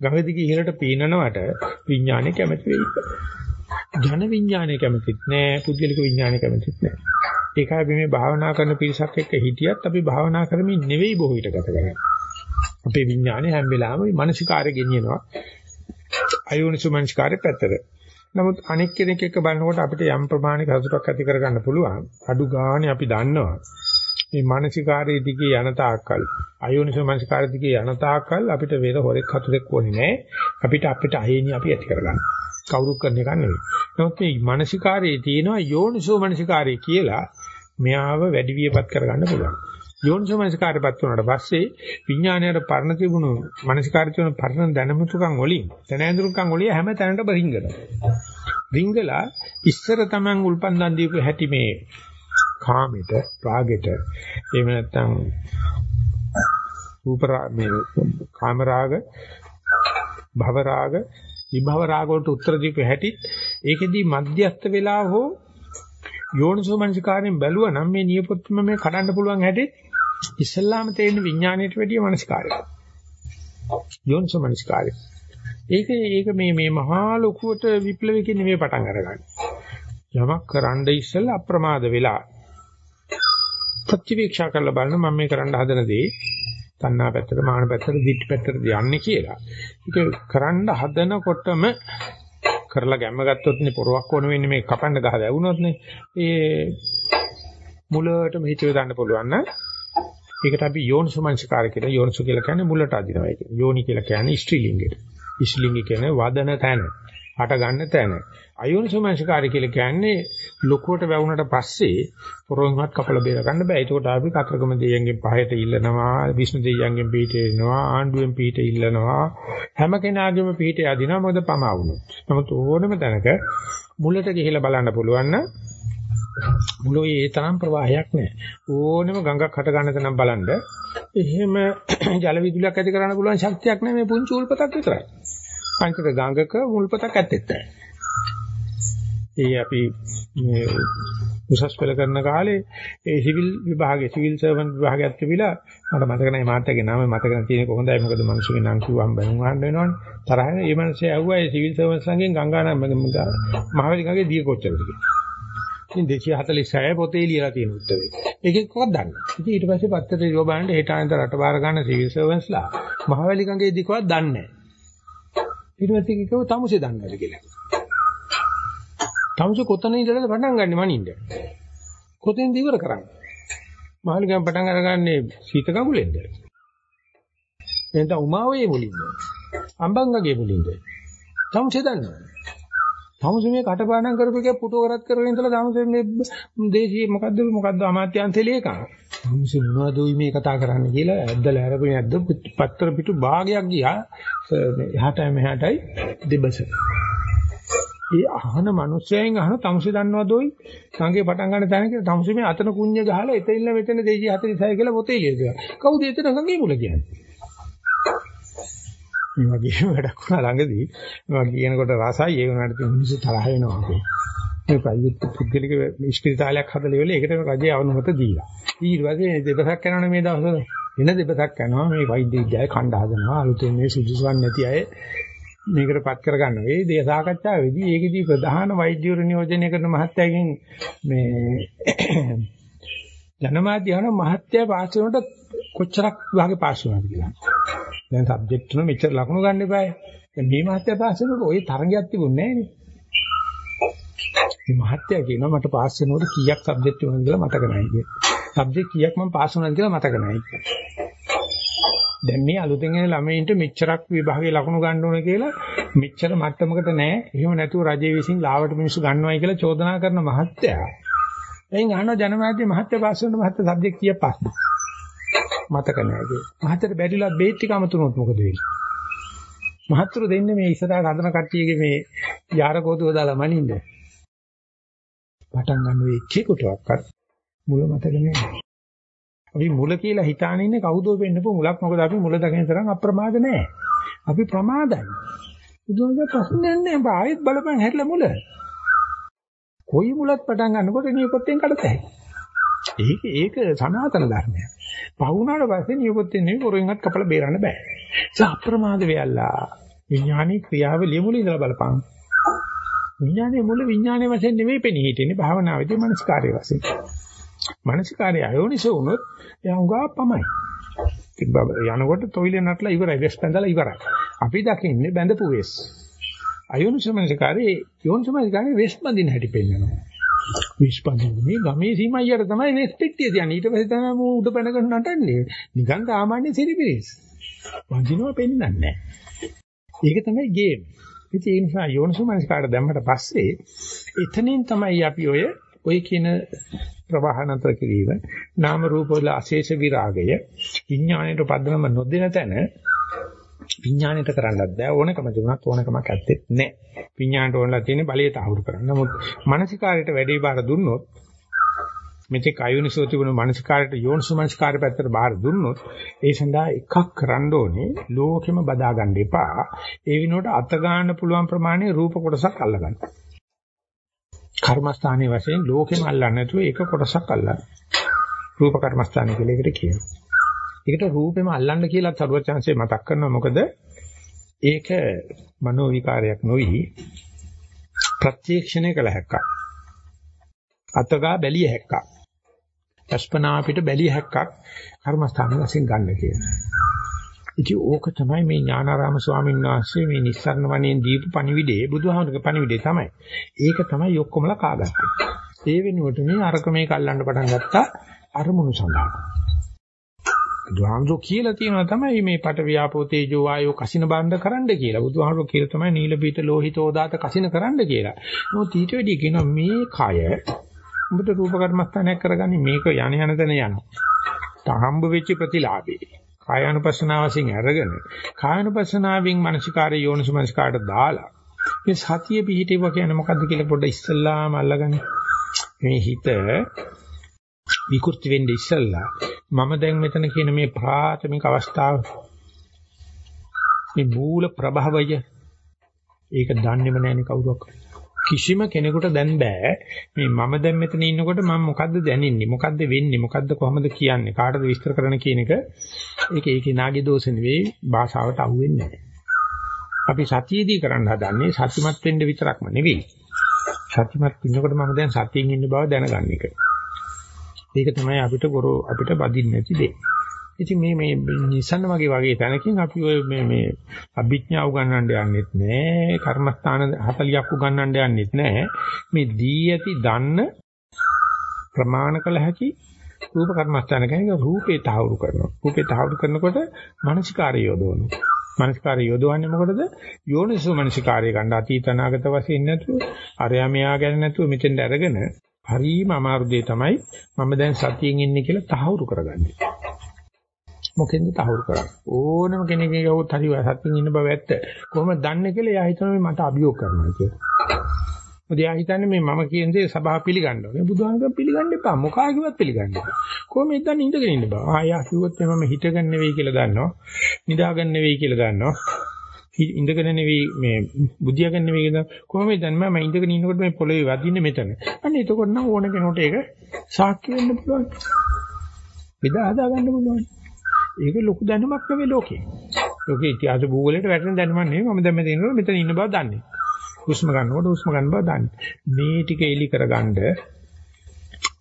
ගඟ දිගේ ඉහළට පීනනවට විඥානය කැමති වෙයි. ජන විඥානය කැමතිත් නෑ, පුද්ගලික විඥානය කැමතිත් නෑ. ඒකයි අපි මේ භාවනා කරන පිරිසක් එක්ක හිටියත් අපි භාවනා කරමින් නෙවෙයි බොහෝ විට ගත කරන්නේ. අපේ විඥානය හැම වෙලාවෙම මානසිකාරය ගෙනියනවා. අයෝනිසු මනසිකාරය පැත්තට. නමුත් අනෙක් කෙනෙක් එක්ක බලනකොට අපිට යම් ප්‍රමාණික හසුරක් ඇති කරගන්න පුළුවන්. අඩු ගානේ අපි දන්නවා. මේ මානසිකාරයේ දිගේ යන තාක්කල් අයෝනිසෝ මානසිකාරයේ දිගේ යන තාක්කල් අපිට වේද හොරෙක් හතුරෙක් ඕනේ නැහැ. අපිට අපිට අහේනි අපි ඇති කරගන්න. කවුරුත් කරන එක නෙවෙයි. නමුත් මේ මානසිකාරයේ තියෙනවා යෝනිසෝ මානසිකාරය කියලා මෙයාව වැඩි වියපත් කරගන්න පුළුවන්. යෝනිසෝ මානසිකාරයපත් වුණාට පස්සේ විඥාණයට පරණ තිබුණු මානසිකාරය කියන පරණ දැනුමුතුකම් වලින් දැනඳුරුකම් වලින් හැම තැනටම රිංගනවා. රිංගලා ඉස්සර Taman උල්පන්දන් දීපු හැටි මේ කාමෙට රාගෙට එහෙම නැත්නම් රූප මේ කාම රාග භව රාග විභව රාග වලට උත්තර දීපු හැටි ඒකෙදී මධ්‍යස්ත වෙලා හෝ යෝනිසෝ මනසිකාරයෙන් බැලුවා නම් මේ නියපොත්තම මේ කඩන්න පුළුවන් හැටි ඉස්සල්ලාම තේරෙන විඥාණයට වැඩිය මනසිකාරය. යෝනිසෝ මනසිකාරය ඒක ඒක මේ මේ මහා ලොකුවට විප්ලවයකින් නෙමෙයි පටන් අරගන්නේ. යමක් කරන්න ඉස්සෙල්ලා අප්‍රමාද වෙලා ප්‍රතිවීක්ෂා කරලා බලන මම මේ කරන්න හදන දේ තණ්හා පැත්තට මාන පැත්තට දිට්ඨි පැත්තට යන්නේ කියලා. ඒක කරන්න හදනකොටම කරලා ගැම්ම ගත්තොත් නේ පොරවක් වුණ වෙන්නේ මේ කපන්න ගහ වැවුනොත් නේ ඒ මුලටම හිතේ දාන්න පුළුවන් නම් ඒකට අපි යෝනිසමංසකාර කියලා යෝනිසු කියලා කියන්නේ මුලට අදිනවා ඒක. යෝනි කියලා කියන්නේ ස්ත්‍රීලිංගෙට. ස්ත්‍රීලිංග කියන්නේ වදන තැන, හට ගන්න තැන. අයෝනිසමංසකාරය කියලා කියන්නේ ලොකුවට වැවුනට පස්සේ පොරොන්වත් කපලා බේර ගන්න බෑ. ඒකට අපි කතරගම දෙයියන්ගෙන් පහයට ඉල්ලනවා, විෂ්ණු දෙයියන්ගෙන් පිටේ එනවා, ආණ්ඩුවෙන් පිට ඉල්ලනවා. හැම කෙනාගේම පිට යදිනවා මොකද පමා වුණොත්. නමුත් ඕනම තැනක මුලට ගිහිලා බලන්න පුළුවන් නම් මුලෝයේ ඒ තරම් ප්‍රවාහයක් නැහැ. ඕනෙම ගඟක් හට ගන්න තැනක් බලන්න. එහෙම ජල විදුලියක් ඇති කරන්න පුළුවන් ශක්තියක් නැහැ මේ පුංචි උල්පතක් විතරයි. පංචක ගඟක උල්පතක් ඇත්තෙත් නැහැ. ඒ අපි මේ උසස් පෙළ කරන කාලේ ඒ සිවිල් විභාගයේ සිවිල් සර්වන්ට් විභාගයක් තිබිලා මට මතක නැහැ මාත්‍යාගේ නම මතක නැතිනේ කොහොඳයි මොකද මිනිස්සුගේ නම් කිව්වම් බැනුම් අහන්න වෙනවනේ තරහ ඒ මිනිස්සේ ඇහුවා ඒ සිවිල් සර්වන්ට්ස් ළඟෙන් ගංගානම් මහවැලිගඟේ දිය කොච්චරද කියලා ඉතින් 246 පොතේ ලියලා තියෙන උත්තරේ. ඒකෙන් කොහොමද දන්නේ? ඉතින් ඊට පස්සේ පත්තරේ ලියව බලන්න හෙට අනන්ත රට බාර ගන්න සිවිල් සර්වන්ට්ස්ලා මහවැලි ගඟේ දිකවත් දන්නේ නැහැ. ඊට පස්සේ කිව්ව තමුසේ දන්නේ නැහැ කියලා. තමුසේ කොතන ඉඳලාද පටන් ගන්නෙ මනින්න? කොතෙන්ද ඉවර කරන්නේ? මහලිකම් පටන් අරගන්නේ සීත කඟුලෙන්ද? එහෙනම් උමාවේ මුලින්ද? අම්බංගගේ මුලින්ද? තමුසේ දන්නේ තමුසේ මේ කටපාඩම් කරපු එක පුටු කරත් කරගෙන ඉඳලා තමුසේ මේ දේශීය මොකද්ද මොකද්ද අමාත්‍යාංශ ලේකම්. තමුසේ මොනවද උයි මේ කතා කරන්නේ කියලා ඇද්දලා අරගෙන ඇද්ද පත්‍ර පිටු භාගයක් ගියා. එහාටයි මෙහාටයි දෙබස. ඒ අහන මිනිස්සයන් අහන තමුසේ දන්නවද ඔයි සංගේ පටන් ගන්න තැන කියලා තමුසේ මේ අතන කුඤ්ඤ ගහලා එතන ඉන්න මෙතන 246 කියලා පොතේ ලියලා කවුද එතන සංගේ මුල කියන්නේ? මේ වගේ වැඩක් වුණා ළඟදී. මේ කියනකොට රසයි ඒ වුණාට මිනිස්සු තරහ වෙනවා අපේ මේ ප්‍රයිවට් පුද්ගලික ඉස්පිරිතාලයක් හදලා ඉවරලා ඒකට රජය අවනුමත දීලා ඊට පස්සේ දෙපසක් කරනවනේ මේ දවස්වල වෙන දෙපසක් කරනවා මේ වෛද්‍ය විද්‍යාවේ කණ්ඩ හදනවා අලුතෙන් මේ සුදුසුවන් නැති අය මේකටපත් කරගන්න. ඒ දේ සාකච්ඡාවේදී ඒකෙදී ප්‍රධාන වෛද්‍යවරු නියෝජනය කරන මහත්තයාගෙන් මේ ජනමාධ්‍යවන මහත්තයා පාස් වෙනකොට කොච්චරක් විභාගේ පාස් වුණාද කියලා. දැන් සබ්ජෙක්ට් තුන මෙච්චර ලකුණු ගන්න එපායි. දැන් මේ මහත්තයා පාස් වෙනකොට ওই තරගයක් තිබුණේ නැහැ මේ මහත්තයා කියනවා මට පාස් වෙනකොට කීයක් සබ්ජෙක්ට් වුණාද කියලා මතක නැහැ කියලා. සබ්ජෙක්ට් කීයක් මම පාස් වුණාද කියලා මතක නැහැ කියලා. දැන් මේ අලුතෙන් එන ළමයින්ට මෙච්චරක් විභාගයේ ලකුණු ගන්න ඕන කියලා මෙච්චර මට්ටමකට නැහැ. එහෙම නැතුව රජයේ විසින් ලාවට මිනිස්සු ගන්නවයි කියලා චෝදනා කරන මහත්තයා. එයින් අහනවා ජනමාධ්‍ය මහත්තයා පාස් වෙනකොට මහත්තයා සබ්ජෙක්ට් කීයක් පාස් මතක නැහැ කිය. මහත්තයාට බැරිලා බේත් ටික අමතුනොත් මොකද වෙන්නේ? මහත්තරු දෙන්නේ මේ ඉස්සරහට හදන කට්ටියගේ මේ යාරකෝතුව දාලා මනින්න. පටන් ගන්න වෙ එකෙකුටවත් මුල මතක නැහැ. අපි මුල කියලා හිතාන ඉන්නේ කවුද වෙන්නපො මුලක් මොකද අපි මුල දකින තරම් අප්‍රමාද නැහැ. අපි ප්‍රමාදයි. බුදුන්ගේ ප්‍රශ්නයක් නැහැ. ආයෙත් බලපන් හැරිලා මුල. කොයි මුලක් පටන් ගන්නකොට නියපොත්තෙන් කඩතයි. ඒක ඒක සනාතන ධර්මයක්. පහුණාට පස්සේ නියපොත්තෙන් නෙවෙයි පොරෙන්වත් කපලා බේරන්න බෑ. ඒ අප්‍රමාද වෙයලා විඥානයේ ක්‍රියාවලිය මුල ඉඳලා බලපං. විඥානයේ මුල විඥානයේ වශයෙන් නෙමෙයි පෙනී හිටින්නේ භාවනාවේදී මනස්කාරය වශයෙන්. මනස්කාරය අයෝනිසෝ වුණොත් එයා උගා පමයි. යනකොට තොইলে නටලා ඉවරයි වෙස් පැඳලා ඉවරයි. අපි දකින්නේ බැඳපු වෙස්. අයෝනිසෝ මනස්කාරයේ යෝනිසෝ මනස්කාරයේ වෙස් බඳින හැටි පෙන්නනවා. වෙස් බඳින මේ ගමේ සීමයියට තමයි වෙස් පෙට්ටිය තියන්නේ. ඊට පස්සේ තමයි මූ උඩ පැනගෙන නටන්නේ. නිකන් සාමාන්‍ය සිරිපිරිස්. වඳිනවා පෙන්නන්නේ නැහැ. ඒක තමයි ගේම්. ඉතින් ඒ නිසා යෝනිසෝමනස්කාරට දැම්මට පස්සේ එතනින් තමයි අපි ඔය ඔය කියන ප්‍රවාහනතර කිරීම නාම රූප වල අශේෂ විරාගය විඥාණයට පදනම නොදෙන තැන විඥාණයට කරන්නත් බෑ. ඕනකම දුනත් ඕනකමක් ඇත්තේ නැහැ විඥාණයට ඕනලා තියෙන බලය තහවුරු කරන්න. නමුත් මානසිකාරයට වැඩි බාර දුන්නොත් මෙතෙක් අයෝනිසෝ තිබුණු මානසිකාරයට යෝනිසෝ මානසිකාරය පැත්තට බාර දුන්නොත් ඒ සඳහා එකක් කරන්න ඕනේ ලෝකෙම බදා ගන්න එපා. ඒ විනෝඩ අත ගන්න පුළුවන් ප්‍රමාණය රූප කොටසක් අල්ලගන්න. කර්මස්ථානයේ වශයෙන් ලෝකෙම අල්ලන්නේ නැතුව ඒක කොටසක් අල්ලන්න. රූප කර්මස්ථානය කියලා එකට කියනවා. ඒකට රූපෙම අල්ලන්න කියලා සරුවචාන්සේ මතක් කරනවා මොකද ඒක මනෝ විකාරයක් නොවි ප්‍රත්‍යක්ෂණය කළ හැක්කක්. අතගා බැලිය හැක්කක්. අස්පනා අපිට බැලිය හැක්කක් කර්මස්ථාන වශයෙන් ගන්න කියලා. ඉතින් ඕක තමයි මේ ඥානාරාම ස්වාමීන් වහන්සේ මේ නිස්සාරණ වණෙන් දීපු පණිවිඩේ බුදුහාමුදුරගේ පණිවිඩේ තමයි. ඒක තමයි ඔක්කොමලා කාගත්තේ. ඒ වෙනුවට මේ අරක මේක අල්ලන්න පටන් ගත්තා අරමුණු සඳහා. බුදුහාමුදුරෝ කියලා තියෙනවා තමයි මේ පට ව්‍යාපෝ තේජෝ වායෝ කසින බාණ්ඩ කරන්න කියලා. බුදුහාමුදුරෝ කියලා තමයි නීල පීත ලෝහිතෝ දාත කසින කරන්න කියලා. නමුත් ඊට වැඩි කියනවා මේ කය උඹට රූප කර්මස්ථානයක් කරගන්නේ මේක යණ යන තැන යනවා. තහම්බ වෙච්ච ප්‍රතිලාභේ. කායानुපස්සනාව වශයෙන් අරගෙන කායानुපස්සනාවෙන් මානසිකාරය යෝනිසමනස්කාරට දාලා මේ සතිය පිහිටේව කියන්නේ මොකද්ද කියලා පොඩ්ඩ ඉස්සල්ලාම අල්ලගන්න. මේ හිත විකෘති වෙන්නේ ඉස්සල්ලා මම දැන් මෙතන කියන මේ ප්‍රාථමික අවස්ථාව මේ මූල ප්‍රභවය ඒක දන්නේම නැණි කවුරක්වත් කිසිම කෙනෙකුට දැන් බෑ. මේ මම දැන් මෙතන ඉන්නකොට මම මොකද්ද දැනෙන්නේ? මොකද්ද වෙන්නේ? මොකද්ද කොහොමද කියන්නේ? කාටද විස්තර කරන්න කියන එක ඒක ඒකේ නාගේ දෝෂ නෙවෙයි භාෂාවට අහු වෙන්නේ නැහැ. අපි සතියේදී කරන්න හදන්නේ සත්‍යමත් වෙන්න විතරක්ම නෙවෙයි. සත්‍යමත් ඉන්නකොට මම දැන් සතියෙන් ඉන්න බව දැනගන්න එක. ඒක තමයි අපිට ගොරෝ අපිට බදින්න නැති දෙය ඉතින් මේ මේ නිසන්න වගේ වගේ තැනකින් අපි ඔය මේ මේ අභිඥා උගන්වන්න යන්නෙත් නෑ කර්මස්ථාන 40ක් උගන්වන්න යන්නෙත් නෑ. මේ දී ඇති දන්න ප්‍රමාණ කළ හැකි රූප කර්මස්ථාන කියන්නේ රූපේ තහවුරු කරනවා. රූපේ තහවුරු කරනකොට මානසිකාරය යොදවනවා. මානසිකාරය යොදවන්නේ මොකටද? යෝනිසෝ මානසිකාරය ගන්න. අතීත අනාගත වශයෙන් නැතුව අරයා මෙයා ගැන නැතුව මෙතෙන්ට අරගෙන හරිම අමාරු දෙය තමයි මම දැන් සතියෙන් ඉන්නේ කියලා තහවුරු කරගන්නේ. මොකෙන්ද තහවුරු කරන්නේ? ඕනම කෙනෙක් ගියොත් හරි සත්‍යින් ඉන්න බව ඇත්ත. කොහොමද දන්නේ කියලා එයා හිතනවා මට අභියෝග කරනවා කියලා. මොකද එයා හිතන්නේ මේ මම කියන දේ සභාව පිළිගන්න ඕනේ. බුදුහාමක පිළිගන්න එපා. මොකාගේවත් පිළිගන්න එපා. කොහොමද දන්නේ ඉඳගෙන ඉන්න බව. ආ එයා කිව්වොත් මම හිතගන්න නෙවෙයි කියලා දන්නවා. නිදාගන්න නෙවෙයි කියලා දන්නවා. ඉඳගෙන නෙවෙයි මේ බුද්ධියගෙන නෙවෙයි කියන කොහොමද දන්නේ මම ඉඳගෙන ඉන්නකොට මේ පොළවේ වදින්නේ මෙතන. අන්න එතකොට නම් ඕන කෙනෙකුට ඒක සාක්ෂි වෙන්න පුළුවන්. බෙදා හදා ගන්න පුළුවන්. ඒක ලොකු දැනුමක් නෙවෙයි ලෝකේ. ලෝකේ ඉතිහාස භූගෝලයට වැටෙන දැනුමක් නෙවෙයි මම දැන් මෙතන ඉන්නකොට මෙතන ඉන්න බව දන්නේ. හුස්ම ගන්නකොට හුස්ම ගන්න බව දන්නේ. මේ ටික එලි කරගන්න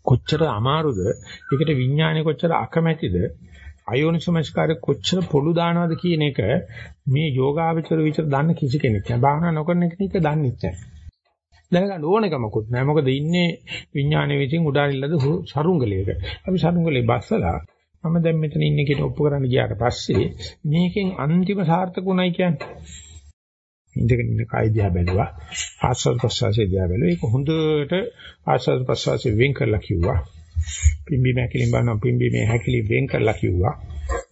කොච්චර අමාරුද? ඒකට විඥානය කොච්චර අකමැතිද? අයෝනිසමස්කාරය කොච්චර පොළු දානවද කියන එක මේ යෝගාවචර විතර දන්න කිසි කෙනෙක් නෑ. භාවනා නොකරන කෙනෙක් දන්නේ නැහැ. දැනගන්න ඕනකමකුත් නැහැ. මොකද ඉන්නේ විඥානයේ විසින් උඩාරිල්ලද සරුංගලයක. අපි සරුංගලේ බස්සලා මම දැන් මෙතන ඉන්නේ කියලා ඔප්පු කරන්න ගියාට පස්සේ මේකෙන් අන්තිම සාර්ථකුණයි කියන්නේ. ඉඳගෙන ඉන්න කය දිහා බැලුවා. ආස්වාද ප්‍රසවාසය දිහා බැලුවා. ඒක හොඳට ආස්වාද ප්‍රසවාසය වෙන් කරලා කිව්වා. පිම්බි මහැකිලින් බලනවා පිම්බි මේ හැකිලි වෙන් කරලා කිව්වා.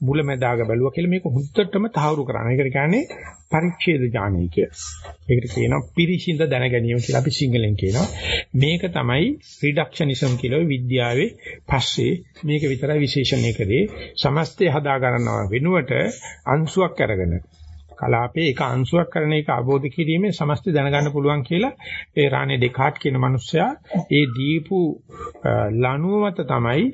මුලැමැදාග බැලුවා කියලා මේක හුත්තටම තහවුරු කරනවා. ඒකට කියන්නේ පරිච්ඡේද ඥානය කියලා. ඒකට කියනවා පිරිසිඳ දැන ගැනීම කියලා අපි සිංහලෙන් කියනවා. මේක තමයි රිඩක්ෂනිසම් කියලා විද්‍යාවේ පස්සේ මේක විතරයි විශේෂණය කරේ. සමස්තය හදා ගන්නවා වෙනුවට අංශුවක් අරගෙන කලාපේ එක අංශුවක් කරන එක අවබෝධ කිරීමෙන් සමස්ත දැනගන්න පුළුවන් කියලා ඒ රානේ ඩෙකාට් කියන මිනිස්සයා ඒ දීපු ලණුව මත තමයි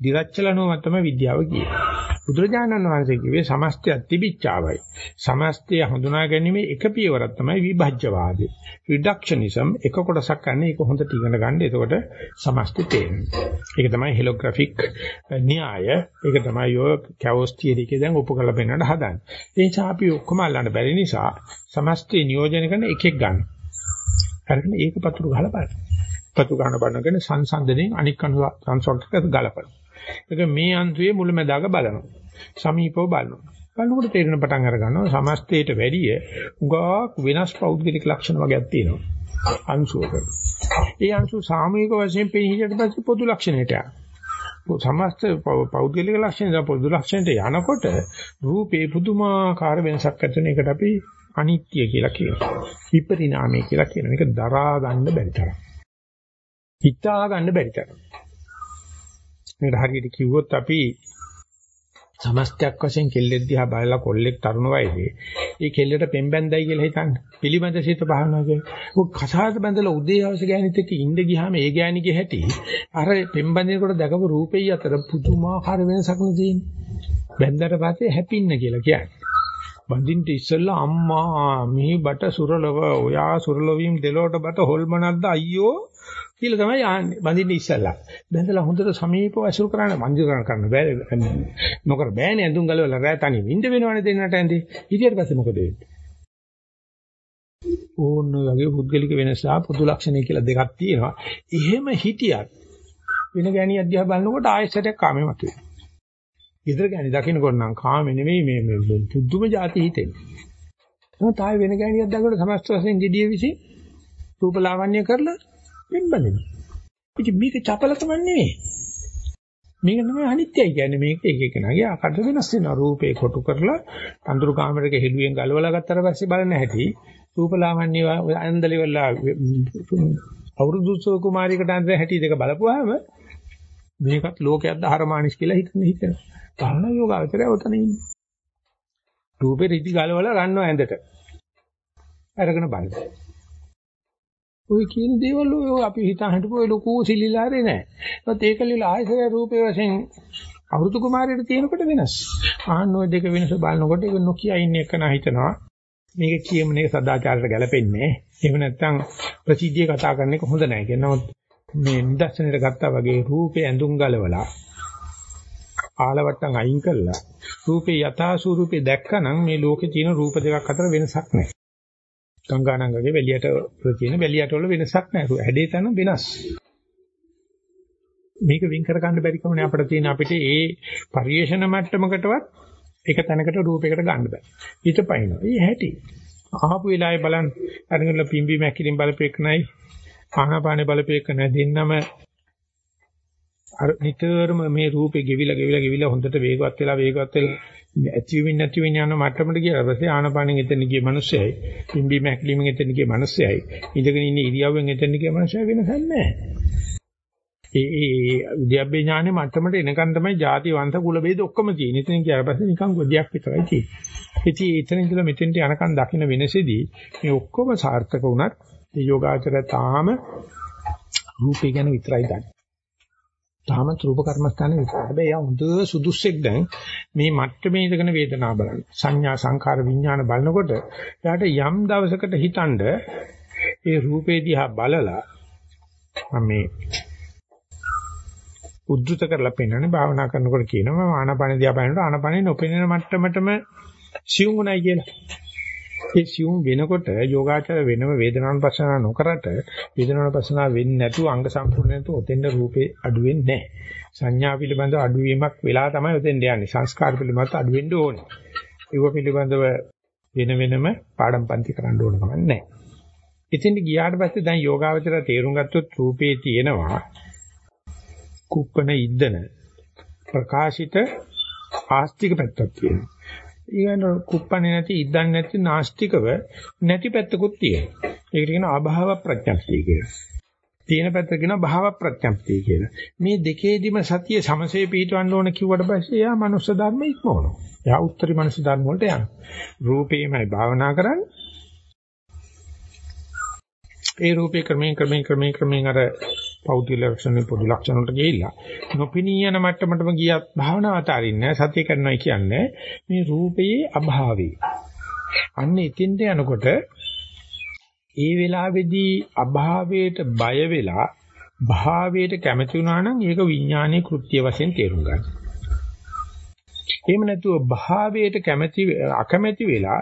දිරච්ච ලණුව මත තමයි විද්‍යාව කියන්නේ. බුදුරජාණන් වහන්සේ කිව්වේ සමස්තයක් තිබිච්චාවයි. සමස්තය හඳුනා ගැනීම එක පියවරක් තමයි විභජ්‍යවාදය. රිඩක්ෂනිසම් එක කොටසක් ගන්න ඒක හොඳට ඉගෙන ගන්න. එතකොට සමස්තය තේරෙනවා. ඒක තමයි හෙලෝග්‍රැෆික් න්‍යාය. ඒක තමයි ඔය කැවොස් තියරි එකේ දැන් ඔප්පු කරලා පෙන්නන්න හදන්නේ. ඒ නිසා අපි ඔක්කොම අල්ලන්න බැරි නිසා සමස්තය නියෝජනය කරන එකෙක් ගන්න. අරගෙන ඒක පතුරු ගහලා බලන්න. පතු ගන්න බලනගෙන සංසන්දනයෙන් අනික් අනු සංසෝක්කක ගලපන. ඒක මේ අන්තුවේ මුලැමැදාක බලනවා. සමීපව බලනවා. බලනකොට තේරෙන පටන් අර ගන්නවා සමස්තයට වැඩිය උගාක් වෙනස් පෞද්ගලික ලක්ෂණ වගේක් තියෙනවා. අංශුවක. ඒ අංශු සාමූහික වශයෙන් පෙනීහිට පස්සේ පොදු ලක්ෂණයට යනවා. සමස්ත පෞද්ගලික ලක්ෂණ දා පොදු ලක්ෂණයට යනකොට රූපේ පුදුමාකාර වෙනසක් ඇති වෙන එකට අපි අනිත්‍ය කියලා කියනවා. විපරිණාමය කියලා කියනවා. මේක දරා ගන්න බැරි තරම්. හිතා ගන්න බැරි තරම්. මේකට හරියට කිව්වොත් අපි සමස්තයක් වශයෙන් කෙල්ලෙක් දිහා බලලා කොල්ලෙක් තරුණ වයසේ ඒ කෙල්ලට පෙම්බැන්දයි කියලා හිතන්න. පිළිබඳ සිත බහනවා කියන්නේ. ඔය කසාද බැඳලා උදේ හවස ගෑනිත් එක්ක ඉඳ ගියාම ඒ ගෑණිගේ හැටි අර පෙම්බැන්දිනකොට දැකපු රූපෙයි අතර පුදුමාකාර වෙනසක් නෙදීනේ. බැන්දට පස්සේ හැපින්න කියලා කියන්නේ. බඳින්න ඉස්සෙල්ලා අම්මා මිහි බට සුරලව ඔයා සුරලවීම් දෙලොවට බට හොල්මනක්ද අයියෝ කියලා තමයි ආන්නේ බඳින්න ඉස්සෙල්ලා. බඳලා හොඳට සමීපව ඇසුරු කරන්න මංජු කරන්න කරන්න බෑ. නොකර බෑනේ ඇඳුම් ගලවලා රෑ තනි විඳ වෙනවනේ දෙන්නට ඇඳේ. ඊට පස්සේ මොකද වෙන්නේ? ඕන වගේ පුද්ගලික වෙනස පොදු ලක්ෂණ කියලා දෙකක් තියෙනවා. එහෙම හිටියත් වෙන ගෑණි අධ්‍යාප බලනකොට ආයෙසටක් කාමේ මතුවේ. ඊතර ගෑණි දකින්නකොට නම් කාමේ නෙවෙයි මේ මේ පුදුම જાති හිතෙන්නේ. එහෙනම් තායි වෙන ගෑණියක් දැකලා සමස්ත වශයෙන් gediye විසි රූපලාවන්‍ය කරලා පින්බලෙනවා. ඉතින් මේක චපලකම නෙවෙයි. මේක තමයි අනිත්‍යයි කියන්නේ මේක එක එක නගේ ආකාර වෙනස් වෙනවා රූපේ කොටු කරලා තඳුරු කාමරයක හෙළුවෙන් ගලවලා ගත්තට පස්සේ බලන්න හැටි රූපලාවන්‍ය අන්දලිවලා අවුරුදු සෝ කුමාරිකට අන්ද හැටි දෙක බලපුවාම මේකත් ලෝකයක් දහරමානිස් කියලා හිතන හිතන. තහන යෝගාවචරය උතන ඉන්නේ. රූපේ රිදි ගලවලා ගන්නවා ඇඳට. අරගෙන බලන්න. ඔය කියන දේවල් ඔය අපි හිතා හිටපු ඔය ලොකු සිලිලාරේ නෑ. ඒත් ඒක ලිලා ආයසය රූපේ වශයෙන් අවුරුදු කුමාරයට තියෙනකොට වෙනස්. ආන්න ඔය දෙක වෙනස බලනකොට ඒක නොකිය ඉන්න එක නා හිතනවා. මේක කියමුනේ සදාචාරයට ගැලපෙන්නේ. එහෙම නැත්නම් ප්‍රසිද්ධිය කතා කරන එක හොඳ නෑ කියනවා. මේ නිදර්ශනයට ගත්තා වගේ රූපේ ඇඳුම් ගලවලා ආලවට්ටම් අයින් කළා. රූපේ යථා ස්වරූපේ දැක්කනම් මේ ලෝකේ තියෙන රූප දෙකක් අතර වෙනසක් නැහැ. ගංගානංගගේ වැලියට තියෙන වැලියට වල වෙනසක් නැහැ. හැඩේ තන වෙනස්. මේක වින් කර ගන්න බැරි කමනේ අපිට තියෙන අපිට ඒ පරිේශන මට්ටමකටවත් එක තැනකට රූපයකට ගන්න බෑ. ඊට පයින්නවා. ඒ හැටි. ආපු වෙලාවේ බලන්න අරගෙන පිම්බි මැකිලින් බලපෙන්නයි ආනාපානේ බලපෙන්නයි දෙන්නම අර නිතරම මේ රූපේ ගෙවිලා ගෙවිලා ගෙවිලා හොඳට වේගවත් වෙලා වේගවත් වෙලා ඇතිවෙමින් නැතිවෙමින් යන මට්ටමට ගියා පස්සේ ආනපානෙන් එතන ගිය මිනිස්සයයි පිම්බි මැක්ලිමින් එතන ගිය මිනිස්සයයි ඉඳගෙන ඉන්න ඉරියව්වෙන් එතන ගිය මිනිස්සය වෙනසක් නැහැ. ඒ ඒ උද්‍යප්පේ ඥානෙ මට්ටමට එනකන් තමයි ಜಾති වංශ කුල ભેද ඔක්කොම තියෙන්නේ. එතන ගියාට පස්සේ නිකන් ගොඩියක් විතරයි තියෙන්නේ. ඉතින් එතන ඉඳලා මෙතෙන්ට යනකන් දකින්න වෙනසෙදී මේ ඔක්කොම සාර්ථක වුණත් මේ යෝගාචරය තාම රූපේ ගැන විතරයි දන්නේ. තාම රූප කර්මස්ථානේ විතරයි. හැබැයි යා හොඳ සුදුස්සෙක් දැන් මේ මට්ටමේ ඉඳගෙන වේදනාව බලන්න. සංඥා සංකාර විඥාන බලනකොට එයාට යම් දවසකට හිතනද ඒ රූපේ දිහා බලලා මම මේ උද්දුත කරලා පෙන්නන්නේ භාවනා කරනකොට කියනවා ආනාපාන දිහා බලනකොට ආනාපානේ නොපෙනෙන මට්ටමටම සියුම්ුණයි කියලා. ඒ සියුම් වෙනකොට යෝගාචර වෙනම වේදනානුපස්සනා නොකරට වේදනානුපස්සනා වෙන්නේ නැතුව අංග සම්පූර්ණ නැතුව ඔතෙන්ද රූපේ අඩු වෙන්නේ නැහැ. සංඥා පිළිබඳව අඩු වීමක් වෙලා තමයි ඔතෙන්ද යන්නේ. සංස්කාර පිළිබඳව අඩු වෙන්න ඕනේ. ඒව පිළිබඳව වෙන වෙනම පාඩම් පන්ති කරන්න ඕන කමක් නැහැ. ඉතින් ගියාට පස්සේ දැන් යෝගාවචර තේරුම් ගත්තොත් රූපේ තියෙනවා කුප්පන ඉද්දන ප්‍රකාශිත ආස්තික පැත්තක් තියෙනවා. ඊගෙන කුප්පන්නේ නැති ඉද්දන්නේ නැති නාස්තිකව නැති පැත්තකුත් තියෙනවා. ඒකට කියනවා අභාව ප්‍රඥප්තිය කියලා. තියෙන පැත්ත කියනවා භාව ප්‍රඥප්තිය කියලා. මේ දෙකේදිම සතිය සමසේ පිටවන්න ඕන කිව්වට පස්සේ එයා මනුස්ස ධර්ම ඉක්මවනවා. එයා උත්තරී මනුස්ස ධර්ම වලට යනවා. රූපේමයි භාවනා කරන්නේ. ඒ රූපේ ක්‍රමයෙන් ක්‍රමයෙන් ක්‍රමයෙන් ක්‍රමයෙන් අර පෞද්ගලික ලක්ෂණ පොදු ලක්ෂණ වලට ගිහිල්ලා නොපිනී යන මට්ටමටම ගියත් භාවනාව අතාරින්නේ සතිය කරනවා කියන්නේ මේ රූපයේ අභාවය. අන්න එතෙන්ට යනකොට ඒ වෙලාවේදී අභාවයට බය වෙලා භාවයට කැමති වුණා නම් ඒක විඥානයේ කෘත්‍ය වශයෙන් තේරුම් ගන්න. එහෙම නැතුව භාවයට කැමති අකමැති වෙලා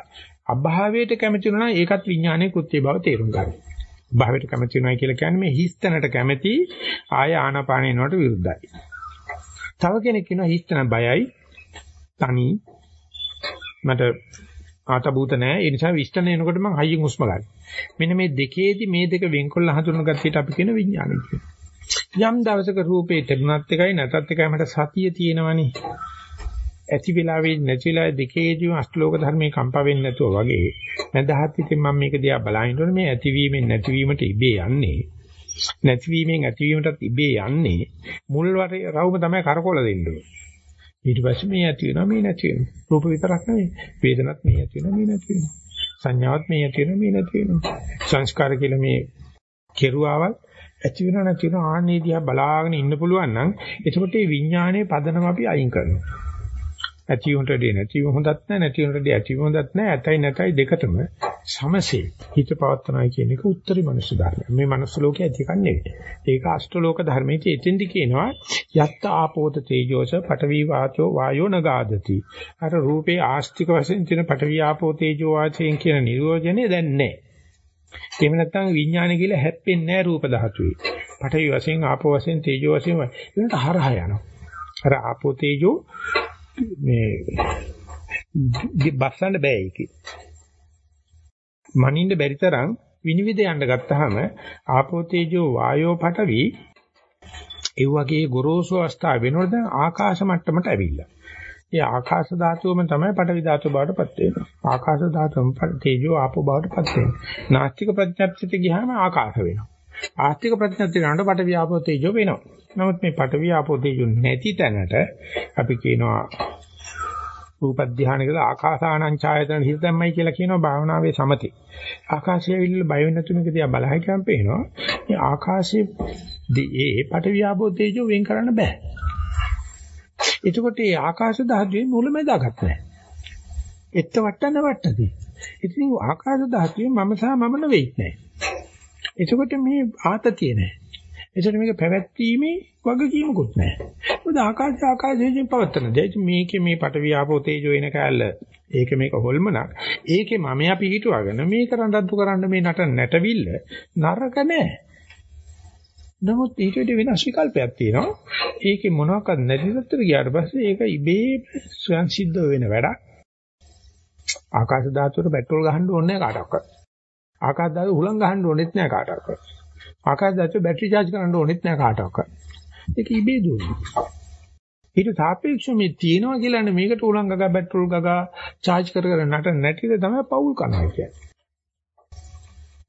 අභාවයට කැමති වුණා නම් ඒකත් විඥානයේ කෘත්‍ය බව තේරුම් ගන්න. භාවයට කැමති වෙනවා කියලා කියන්නේ මේ හිස්තැනට කැමති ආය ආනාපානිනවට විරුද්ධයි. තව කෙනෙක් කියනවා හිස්තැන බයයි තනි මට ආතබූත නැහැ ඒ නිසා විස්තන එනකොට මම හයියෙන් හුස්ම ගන්න. මෙන්න මේ දෙකේදී මේ දෙක වෙන්කොල්ල හඳුනන ගැටියට අපි කියන විඥානය කියනවා. යම් දවසක රූපේ තිබුණත් එකයි නැතත් එකයි මට සතිය තියෙනවනේ. ඇති වෙලාවේ නැති වෙලාවේ දෙකේදීම අෂ්ටලෝක ධර්මයේ කම්පා වෙන්නේ නැතුව වගේ නැදහත් ඉතින් මම මේක දිහා බලහින්නොත් මේ ඇතිවීමෙන් නැතිවීමට ඉබේ යන්නේ. නැතිවීමෙන් ඇතිවීමටත් ඉබේ යන්නේ මුල් රවුම තමයි කරකවල දෙන්නේ ඊට පස්සේ මේ ඇති වෙනවා මේ නැති වෙනවා. රූප විතරක් නෙවෙයි වේදනත් මේ ඇති වෙනවා මේ නැති වෙනවා. සංඥාවත් මේ ඇති වෙනවා මේ නැති වෙනවා. සංස්කාර කියලා මේ කෙරුවාවල් ඇති වෙනවා නැති වෙනවා. ආන්නේ දිහා බලාගෙන ඉන්න පුළුවන් නම් එතකොට මේ විඥානයේ පදනම අපි අයින් කරනවා. ඇති උන්ට දෙ නැති හොඳත් නැහැ නැති උන්ට දෙ ඇති හොඳත් නැහැ ඇතයි නැතයි දෙකටම සමසේ හිත පවත්නයි කියන එක උත්තරී මනුස්ස ධර්මය. මේ මනුස්ස ලෝකයේ ඇති කන්නේ. ඒක අෂ්ටලෝක ධර්මයේ එතෙන්දි කියනවා යත්ත ආපෝත තේජෝස පඨවි වාචෝ වායෝ නගාදති. අර රූපේ ආස්තික වශයෙන් තියෙන පඨවි ආපෝ තේජෝ වාචයෙන් කියන නිරෝධනය දැන් නැහැ. එහෙම නැත්නම් විඥානය කියලා හැප්පෙන්නේ නැහැ රූප ධාතුවේ. පඨවි වශයෙන් ආපෝ වශයෙන් තේජෝ වශයෙන් ඒකට හරහා යනවා. අර ආපෝ තේජෝ මේ බස්සන්න බෑ ඒක. මනින්න බැරි තරම් විනිවිද යන්න ගත්තාම ආපෝ තේජෝ වායෝ පඨවි ඒ වගේ ගොරෝසු අවස්ථාව වෙනකොට දැන් ආකාශ මට්ටමට ඇවිල්ලා. ඒ ආකාශ ධාතුවම තමයි පඨවි ධාතුව බවට පත් වෙනවා. ආකාශ ධාතුවම තේජෝ ආපෝ බවට පත් වෙනවා. නාස්තික ප්‍රඥප්තියට ගියාම ආකාශ වෙනවා. ආස්තික ප්‍රඥප්තිය ගන්නකොට පඨවි ආපෝ තේජෝ වෙනවා. නමුත් මේ පඨවි ආපෝ තේජෝ නැති තැනට අපි කියනවා රූප ධානයකද ආකාසානං ඡායතන හිත දැම්මයි කියලා කියනවා භාවනාවේ සමතේ. ආකාශය විල්ල බය වෙන තුනක දිහා බලහයි කියම් පේනවා. මේ ආකාශයේ ඒ පඨවි ආපෝ තේජෝ වෙන් කරන්න බෑ. එතකොට මේ ආකාශ ධාතුවේ මුලමෙදාගත් නැහැ. එත්ත වට්ටන්න වට්ටදී. ඉතින් ආකාශ ධාතුවේ මම සහ මම නෙවෙයි නැහැ. එතකොට මේ ආතතිය නැහැ. එතකොට මේක පැවැත්වීමේ වගකීමකුත් නැහැ. මොකද ආකාශ ආකාශයෙන් පවත්තන දෙයක් මේකේ මේ පටවිය ආපෝ තේජෝ එන කැලල ඒක මේක හොල්මනක්. ඒකේ මම අපි හිතුවාගෙන මේක රණ්ඩු කරන්න මේ නට නැටවිල්ල නරක නැහැ. නමුත් ඊට වඩා වෙනස් විකල්පයක් තියෙනවා. ඒකේ මොනවාක්වත් නැති තත්ත්වෙට ගියාට පස්සේ ඒක ඉබේ ස්වයන් සිද්ධ වෙන වැඩක්. ආකාශ ධාතුවට පෙට්‍රල් ගහන්න ඕනේ නැහැ කාටවත්. ආකාශ ධාතුව හුලං ගහන්න ඕනෙත් නැහැ කාටවත්. ආකාශ ධාතුව බැටරි charge කරන්න ඕනෙත් නැහැ කාටවත්. ඒක ඉබේ දුවනවා. ඊට සාපේක්ෂව මේ තියෙනවා කියලානේ මේකට උලංග ගගා පෙට්‍රල් ගගා charge කර කර නට නැටිද තමයි පවුල් කරනවා කියන්නේ.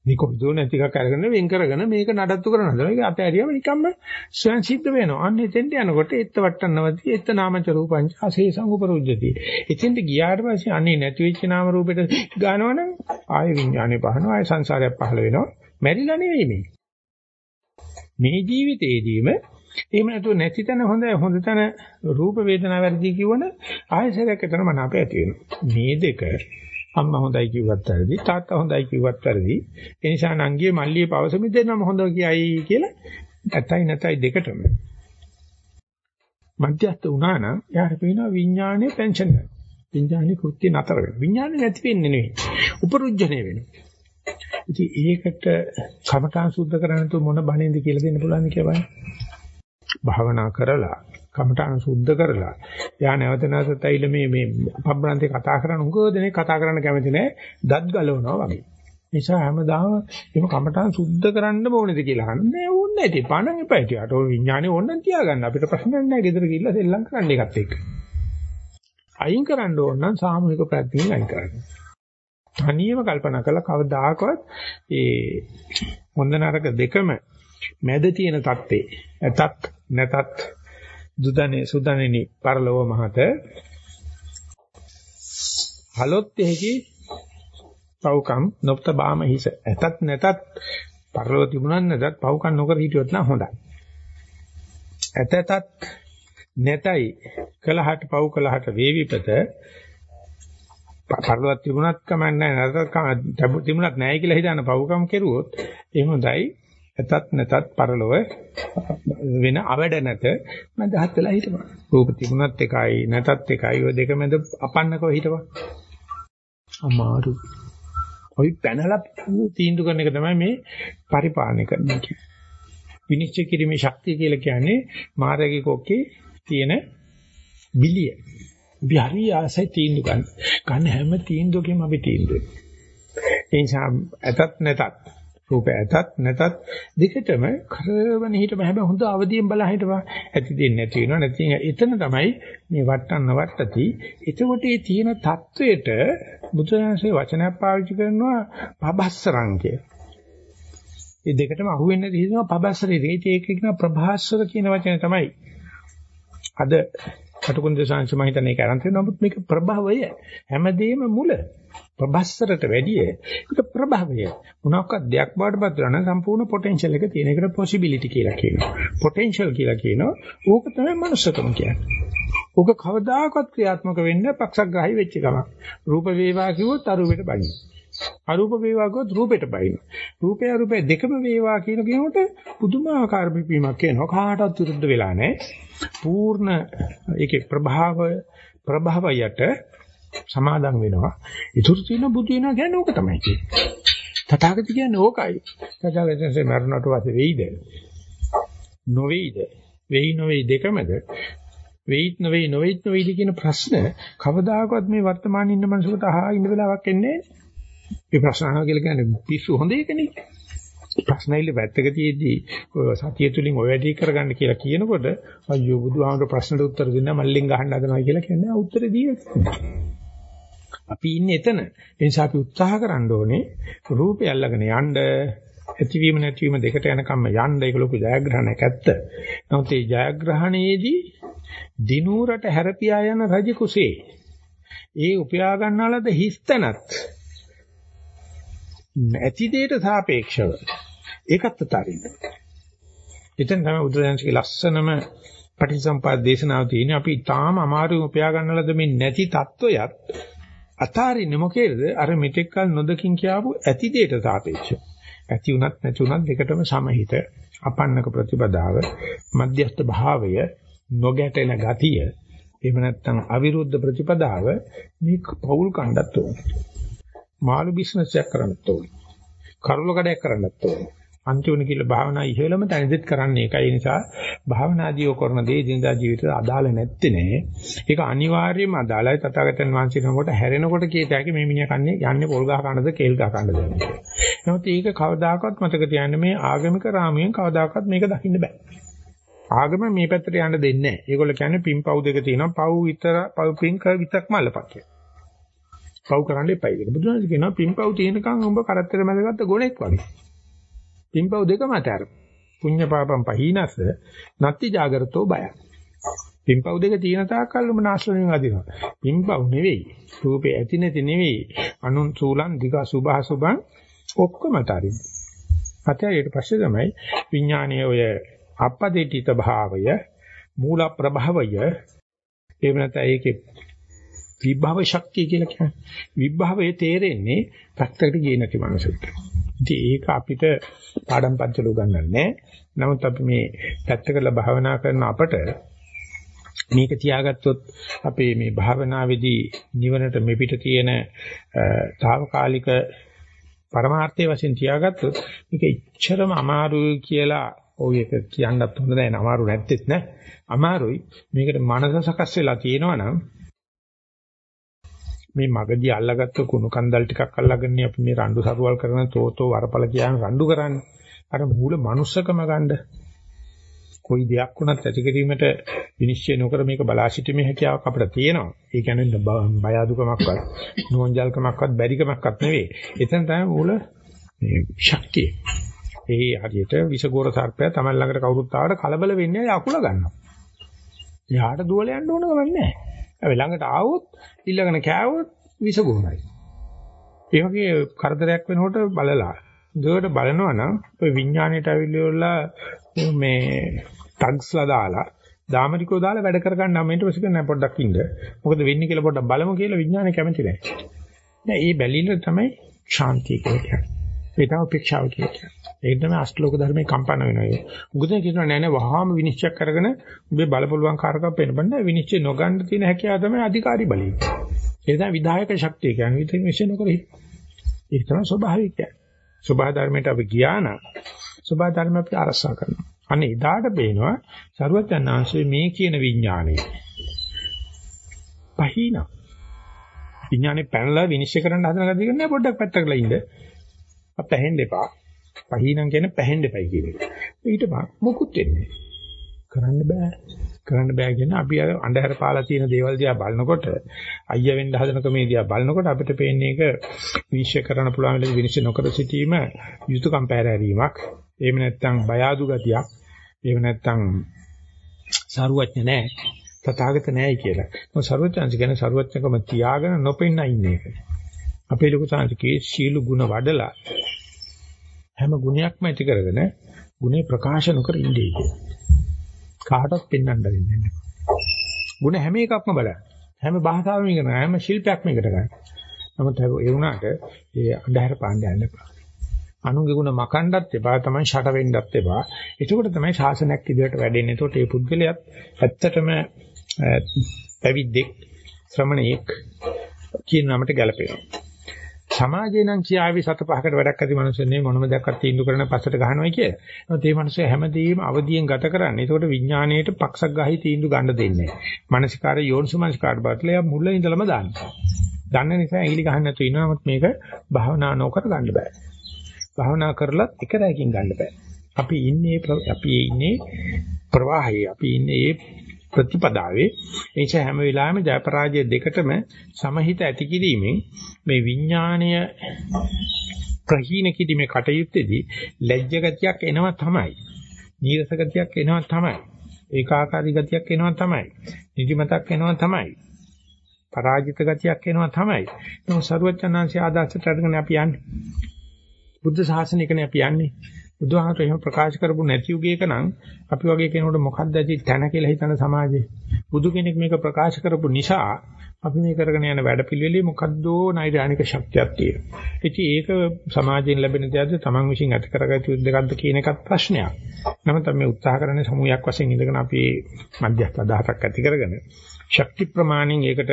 මේක දුව නැති එකක් අරගෙන වෙන් කරගෙන මේක නඩත්තු කරන හදලා ඒක අතහැරියම නිකම්ම ස්වයන් සිද්ධ වෙනවා. අන්න එතෙන්ට යනකොට එත්ත වට්ටන්නවදී එත්ත නාමච රූපංච අසේසං උපරුජ්ජති. එතෙන්ට ගියාට පස්සේ අන්නේ නැති වෙච්ච නාම රූපෙට ගන්නවනම් ආය විඥානේ පහනවා ආය සංසාරයක් පහළ වෙනවා. මැරිලා නෙවෙයි මේ. මේ ජීවිතේදීම එහෙම නැතුව නැති තැන හොඳයි හොඳ තැන රූප වේදනා වැඩි කියවන ආයසරයක් එතන මන අපේ ඇති වෙනවා. මේ දෙක අම්මා හොඳයි කිව්වත් වැරදි තාත්තා හොඳයි කිව්වත් වැරදි. ඒ නිසා නංගියේ මල්ලියේ පවසමි දෙන්නම හොඳ කියයි කියලා ඇතයි නැතයි දෙකටම. මධ්‍යස්ත වුණා නම් යාර පේනවා විඥානයේ පෙන්ෂන් එක. විඥානයේ කෘත්‍ය නතර වෙනවා. විඥානේ නැති වෙන්නේ නෙවෙයි. උපරුජ්ජනේ වෙනවා. ඉතින් ඒකට කමඨාන් සුද්ධ කරන්න තු මොන බණෙන්ද කියලා දෙන්න පුළුවන් කියලා බලන්න. භාවනා කරලා කමඨාන් සුද්ධ කරලා යා නැවත නැවතත් ඇවිල්ලා මේ මේ පබ්බන්තේ කතා කරන උගෝදෙනේ කතා කරන්න කැමති නැහැ දත් ගලවනවා වගේ. නිසා හැමදාම එහෙම කමඨාන් සුද්ධ කරන්න ඕනේද කියලා අහන්නේ ඕනේ නැති පණ එපා හිටියට ඔය විඥානේ ඕනනම් තියාගන්න අපිට ප්‍රශ්නයක් නැහැ ගෙදර ගිහිල්ලා සෙල්ලම් කරන්න එකත් එක්ක. අයින් කරන්න ඕන නම් සාමූහික ප්‍රඥාවෙන් අයින් කරන්න. තනියම කල්පනා කළා කවදාකවත් ඒ හොඳ නරක දෙකම මැද තියෙන தත්ත්වේ ඇතත් නැතත් දුදනේ සුදනේනි පරලොව මහත. හලොත් එහි පව්කම් නොප්ත බාම හිස. ඇතත් නැතත් පරලෝ තිබුණත් නැතත් පව්කම් නොකර හිටියොත් නම් හොඳයි. ඇතතත් නැතයි කලහට පව් කලහට වේවිපත පරලොවත් තිබුණත් කමන්නේ නැතත් තිබුණත් නැහැ කියලා හිතන පව්කම් කෙරුවොත් එහෙම හොඳයි. ඇතත් නැතත් පරලොව වෙන අවඩ නැත මම දහත් වෙලා හිටපන්. රූප තිබුණත් එකයි නැතත් එකයි ඔය දෙක මැද අපන්නකව හිටපන්. අමාරු. ඔයි පැනලා තීන්දුව කරන එක තමයි මේ පරිපාලනය කරන්නේ කියන්නේ. විනිශ්චය කිරීමේ ශක්තිය කියලා කියන්නේ මාර්ගයේ කොක්කේ තියෙන බිලිය. අපි හරි ආසයි තීන්දුව ගන්න. ගන්න හැම තීන්දුවකම අපි තීන්දුව. ඒ නිසා ඇතත් නැතත් රූප ඇතත් නැතත් දෙකටම කරවන හිටම හැබැයි හොඳ අවදියෙන් බලා හිටපන්. ඇති දෙන්නේ නැති වෙනවා. නැති එතන තමයි මේ වටන්න වටති. එතකොට මේ තියෙන தത്വෙට බුදුරජාණන්සේ වචනයක් පාවිච්චි කරනවා පබස්සරං ඒ දෙකටම අහු වෙන්නේ තියෙනවා පබස්සරේ. ඒක කියන ප්‍රභාස්වර කියන වචනේ තමයි. අද කටුකුන්ද සංශ මම හිතන්නේ ඒක අරන් තියෙනවා. නමුත් මේක ප්‍රභවය හැමදේම මුල. ප්‍රබස්සරට වැඩිය ඒක ප්‍රභවය. මොනක්වත් දෙයක් බාටපත් වෙනා නම් සම්පූර්ණ පොටෙන්ෂල් එක තියෙන එකට පොසිබිලිටි කියලා කියනවා. පොටෙන්ෂල් කියලා කියනවා. ඕක තමයි මනුස්සකම කියන්නේ. ඕක කවදාකවත් ක්‍රියාත්මක වෙන්න පක්ෂග්‍රාහී වෙච්ච ගමන්. රූප වේවා කිව්වොත් අරූපෙට බණින. අරූප වේවා කිව්වොත් රූපෙට බයින. රූපය අරූපය දෙකම වේවා කියන කෙනෙකුට පුදුමාකාර පිපීමක් එනවා. කාටවත් විරුද්ධ වෙලා නැහැ. පූර්ණ ඒකේ ප්‍රභාවය ප්‍රභාවයට සමාදන් වෙනවා. ඉතුරු තියෙන බුදු වෙනවා කියන්නේ ඕක තමයි කියන්නේ. තථාගත කියන්නේ ඕකයි. තථාගතයන්සේ මරණට පස්සේ වෙයිද? නොවේයිද? වෙයි නොවේයි දෙකමද? වෙයිත් නොවේයි නොවේයිත් නොවේයිද කියන ප්‍රශ්න කවදාකවත් මේ වර්තමානයේ ඉන්න මනුස්සකට අහා ඉන්න වෙලාවක් එන්නේ නැහැ. මේ ප්‍රශ්න අහනවා කියලා කියන්නේ පිස්සු හොඳ එකනේ. ප්‍රශ්නයිලි වැත්තක තියේදී සතිය තුලින් ඔය වැඩි කරගන්න කියලා කියනකොට අයියෝ බුදුහාමර ප්‍රශ්නට උත්තර දෙන්න මල්ලෙන් ගහන්න හදනවා කියලා කියන්නේ උත්තරේ දීලා අපි ඉන්නේ එතන. ඒ නිසා අපි උත්සාහ කරන්න ඕනේ රූපය අල්ලගෙන යන්න ඇතිවීම නැතිවීම දෙකට යනකම්ම යන්න ඒක ලොකු ජයග්‍රහණයක් ඇත්ත. නමුත් මේ ජයග්‍රහණයේදී දිනූරට හැරපියා යන රජ කුසේ ඒ උපයා ගන්නාලද හිස්තනත් ඇති දෙයට සාපේක්ෂව ඒකත් අතාරින්න. එතෙන් තමයි බුදුරජාණන්ගේ ලස්සනම පටිසම්පාද දේශනාව තියෙන්නේ. අපි තාම අමාරුවෙන් උපයා ගන්නලද මේ නැති தত্ত্বයත් අතාරින්නේ මොකේද? අර මෙතෙක්කල් නොදකින් කියාපු ඇති දෙයට සාපේක්ෂව. ඇති උනත් නැති උනත් දෙකටම සමහිත අපන්නක ප්‍රතිපදාව මධ්‍යස්ථ භාවය නොගැටෙන ගතිය එහෙම නැත්නම් අවිරුද්ධ ප්‍රතිපදාව මේ පෞල් කණ්ඩත් උන. මාළු බිස්නස් එකක් කරන්නත් උන. කරුණ කඩයක් කරන්නත් උන. අන්තිමන කියලා භාවනා ඉහෙලම තනිදෙත් කරන්නේ ඒකයි ඒ නිසා භාවනාදීව කරන දේ දිනදා ජීවිතයට අදාළ නැත්තේ නේ ඒක අනිවාර්යයෙන්ම අදාළයි තථාගතයන් වහන්සේ නමකට හැරෙනකොට කීත හැකි මේ මිනිහා කන්නේ යන්නේ පොල් ගහ කන්නද කේල් ගහ කන්නද නමුත් ඒක කවදාකවත් මතක තියාගන්න මේ ආගමික රාමයෙන් කවදාකවත් මේක දකින්න බෑ ආගම මේ පැත්තට යන්න දෙන්නේ නැහැ. ඒගොල්ලෝ කියන්නේ පින් පව් දෙක තියෙනවා. පව් විතර පව් පින් කර විතරක්ම අල්ලපක් කියලා. පව් කරන්න එපයි කියලා. බුදුහාම කියනවා පින් පව් තියෙනකන් උඹ කරත්තර මැදගත්ත ගොනෙක් වගේ. පින්පව් දෙකම අතර. පුඤ්ඤ පාපම් පහීනස නත්ති జాగරතෝ බය. පින්පව් දෙක තියෙන තාක්කල් උඹ නාශනෙන් අදිනවා. පින්පව් නෙවෙයි. රූපේ ඇති නැති නෙවෙයි. අනුන් සූලං දිග සුභ සුභං ඔක්කොම අතරින්. අතේ ඊට පස්සේ තමයි විඥානයේ ඔය අපදිටිත භාවය මූල ප්‍රභවය එහෙම නැත්නම් ඒකේ විභව ශක්තිය කියලා කියන්නේ විභවයේ තේරෙන්නේ පැත්තකට ගියේ නැති මනසට. ඉතින් ඒක අපිට පාඩම් පන්තිල උගන්වන්නේ නමුත් අපි මේ පැත්තකලා භාවනා කරන අපට මේක තියාගත්තොත් අපේ මේ භාවනාවේදී නිවනට මෙපිට තියෙන తాවකාලික පරමාර්ථයේ වශයෙන් තියාගත්තොත් මේක ඉච්ඡරම අමාරුයි කියලා ඔය එක කියන්නත් හොඳ නැහැ. අමාරු නැත්තේත් නෑ. අමාරුයි. මේකට මනස සකස් වෙලා තියෙනවා නම් මේ මගදී අල්ලගත්ත කුණු කන්දල් ටිකක් අල්ලගෙන අපි මේ රණ්ඩු සරුවල් කරන තෝතෝ වරපල කියන රණ්ඩු කරන්නේ. අර මූල manussකම ගන්න. කොයි දෙයක් වුණත් ඇති කිරීමට විනිශ්චය නොකර මේක බලා සිටීමේ හැකියාවක් අපිට තියෙනවා. ඒ කියන්නේ බය අදුකමක්වත්, නෝන්ජල්කමක්වත්, බැරිකමක්වත් නෙවෙයි. එතන තමයි මූල මේ ශක්තිය. ඒ හරියට විසගෝර සර්පයා තමයි ළඟට කවුරුත් ආවට කලබල වෙන්නේ අකුල ගන්නවා. එයාට දුවල යන්න ඕන ගමන් නැහැ. හැබැයි ළඟට ආවොත් ඊළඟන කෑවොත් විස ගොනයි. ඒ වගේ කරදරයක් වෙනකොට බලලා දුවට බලනවා නම් ඔය විඥාණයට අවිල්ලලා මේ ටග්ස්ලා දාලා දාමරිකෝ දාලා වැඩ කරගන්න අම්මෙන්ට පස්සේ නෑ පොඩ්ඩක් ඉන්න. මොකද වෙන්නේ කියලා පොඩ්ඩක් බලමු කියලා විඥානේ කැමති නෑ. දැන් මේ බැලිල තමයි ශාන්තිය කියන්නේ. ඒ තමයි උපේක්ෂාව කියන්නේ. ඒක තමයි අෂ්ටලෝක ධර්මයේ කම්පන වෙනවා. උගදේ කියනවා නෑ නෑ වහාම විනිශ්චය කරගෙන උඹේ බලපොළුවන් කාර්කම් පෙන්නබන්න විනිශ්චය නොගන්න තියෙන හැකියාව තමයි අධිකාරී බලය. ඒ තමයි විධායක ශක්තිය කියන්නේ. විතර විශ්ය නොකර ඒක තමයි ස්වභාවිකය. ස්වභාව ධර්මයට අපි ගියා නම් ස්වභාව ධර්ම අපි අරසා කරනවා. අනේ එදාට පේනවා සරුවත්යන්ාංශයේ මේ කියන විඥානය. පහින. විඥානේ පැනලා විනිශ්චය කරන්න හදන ගතිය නෑ පොඩ්ඩක් පැත්තකලා ඉන්න. අපැහෙන්න එපා. පහිනම් කියන්නේ පැහෙන්න එපයි කියන එක. ඊට මොකුත් වෙන්නේ කරන්න බෑ. කරන්න බෑ කියන අපි අර අන්ධහර පාලා තියෙන දේවල් දිහා බලනකොට අයියා වෙන්න හදන කමේ දිහා බලනකොට අපිට පේන්නේ ඒක විනිශ්චය කරන්න පුළුවන් වෙලෙ විනිශ්චය නොකර සිටීම යුතුයකම් පැහැරීමක්. එහෙම නැත්නම් බය ආදු ගතියක්. එහෙම නැත්නම් සාරුවඥ නැහැ. තථාගත නැහැයි කියලා. මොකද සරුවඥාන්ස කියන්නේ සරුවඥකම තියාගෙන නොපෙන්න ඉන්නේ ඒක. අපේ ලොකු සාංශකේ සීල ගුණ වඩලා හැම ගුණයක්ම ඇති කරගෙන ගුණේ ප්‍රකාශ නොකර ඉන්නේ කියලා. කාටවත් පෙන්වන්න දෙන්නේ නැහැ. ගුණ හැම එකක්ම බලන්න. හැම භාෂාවෙම ඉගෙන ගන්න, හැම ශිල්පයක්ම ඉගෙන ගන්න. නමුත් ඒ වුණාට ඒ අඳුර පාණ්ඩ යන්න එපා. අනුන්ගේ ගුණ මකන්නත් එපා, තමයි ෂට වෙන්නත් එපා. එතකොට තමයි ශාසනයක් ඉදිරියට වැඩෙන්නේ. එතකොට මේ පුද්ගලයාත් ඇත්තටම පැවිද්දෙක්, ශ්‍රමණයෙක් කියන නමට ගැලපෙනවා. සමාජේ නම් කියාවි සත පහකට වැඩක් ඇති මිනිස්සුන්නේ මොනම දෙයක්වත් තීන්දුව කරන පස්සට ගහනවා කිය. නමුත් මේ මිනිස්සු හැමදේම අවදියෙන් ගත කරන්නේ. ඒකට විඥාණයට පක්ෂක් ගහයි තීන්දුව ගන්න දෙන්නේ නැහැ. මානසිකාරය යෝනිසුමනසිකාරය බටලයා මුල ඉඳලම දානවා. දන්න නිසා ඇඟිලි ගහන්න නැතුව ඉනවා. නමුත් මේක භාවනා නොකර ගන්න බෑ. භාවනා කරලත් එක රැයකින් ගන්න බෑ. අපි ඉන්නේ අපි ඉන්නේ ප්‍රවාහයේ අපි ඉන්නේ ප්‍රතිපදාවේ ඒ නිසා හැම වෙලාවෙම ජයපරාජය දෙකටම සමහිත ඇති කිරීමෙන් මේ විඥාණය ප්‍රහීන කිරීමේ කටයුත්තේදී ලැජ්ජ ගතියක් එනවා තමයි. නීරස ගතියක් එනවා තමයි. ඒකාකාරී ගතියක් එනවා තමයි. නිදිමතක් එනවා තමයි. පරාජිත ගතියක් එනවා තමයි. ඒක සරුවචනාංශය ආදාසට අරගෙන අපි යන්නේ. බුද්ධ ශාසනයකනේ අපි යන්නේ. බුදුහාමර එහෙම ප්‍රකාශ කරපු නැති යුගයක නම් අපි වගේ කෙනෙකුට මොකක්ද ඇති තැන කියලා හිතන සමාජේ බුදු කෙනෙක් මේක ප්‍රකාශ කරපු නිසා අපි මේ කරගෙන යන වැඩපිළිවෙලේ මොකද්දෝ නෛර්යානික ශක්තියක් තියෙනවා. ඉතින් ඒක සමාජයෙන් ලැබෙන දෙයක්ද Taman විශ්ින් ඇති කරගත යුතු දෙයක්ද කියන එකත් ප්‍රශ්නයක්. නමුත් මේ උත්සාහ කරන්නේ සමූහයක් වශයෙන් ඉඳගෙන අපි මධ්‍යස්ථ අදහසක් ඇති කරගෙන ශක්ති ප්‍රමාණයෙන් ඒකට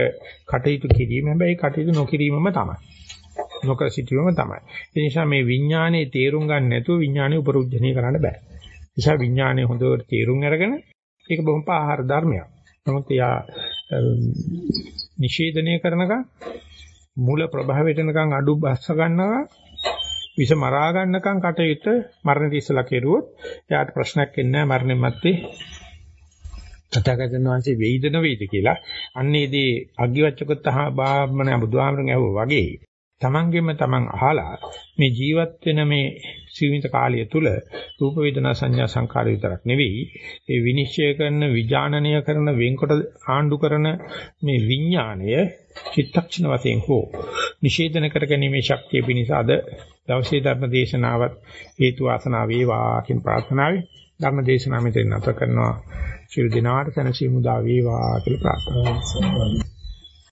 කටයුතු කිරීම හැබැයි කටයුතු නොකිරීමම තමයි. නොකර සිටීමම තමයි. ඒ නිසා මේ විඥානයේ තේරුම් ගන්න නැතුව විඥානය උපරුජ්ජණය කරන්න බෑ. නිසා විඥානය හොඳට තේරුම් අරගෙන ඒක බොහොම ආහාර ධර්මයක්. නමුත් යා නිෂේධනය කරනකම් මූල ප්‍රභාවයට එනකම් අඩු බස්ස ගන්නවා විස මරා ගන්නකම් කටයුත්ත මරණ තිස්සලා කෙරුවොත් එයාට ප්‍රශ්නයක් එන්නේ නැහැ මරණය මැත්තේ තථාගතයන් වහන්සේ වෙයිද නොවේද කියලා අන්නේදී අග්ගිවච්ඡකොත් බාමණ බුදුහාමරන් ඇහුවා වගේ තමන්ගෙම තමන් අහලා මේ ජීවත් වෙන මේ සීමිත කාලය තුල රූප වේදනා සංඥා සංකාර විතරක් නෙවෙයි ඒ විනිශ්චය කරන විඥානනය කරන වෙන්කොට ආණ්ඩු කරන මේ විඥාණය චිත්තක්ෂණ වශයෙන් හෝ නිෂේධන කර ගැනීමේ ශක්තිය පිණිස අද දවසේ ධර්ම දේශනාවත් හේතු වාසනා වේවා කියන ප්‍රාර්ථනාවයි ධර්ම දේශනාව මෙතන නැත කරනවා. ශිරු දිනාට සනසීමු දා වේවා කියලා ප්‍රාර්ථනා කරනවා.